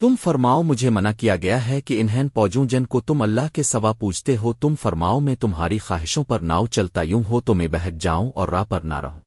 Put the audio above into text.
تم فرماؤ مجھے منع کیا گیا ہے کہ انہین پوجوں جن کو تم اللہ کے سوا پوچھتے ہو، تم فرماؤ میں تمہاری خواہشوں پر ناؤ چلتا یوں ہو تو میں بہک جاؤں اور راہ پر نہ رہوں۔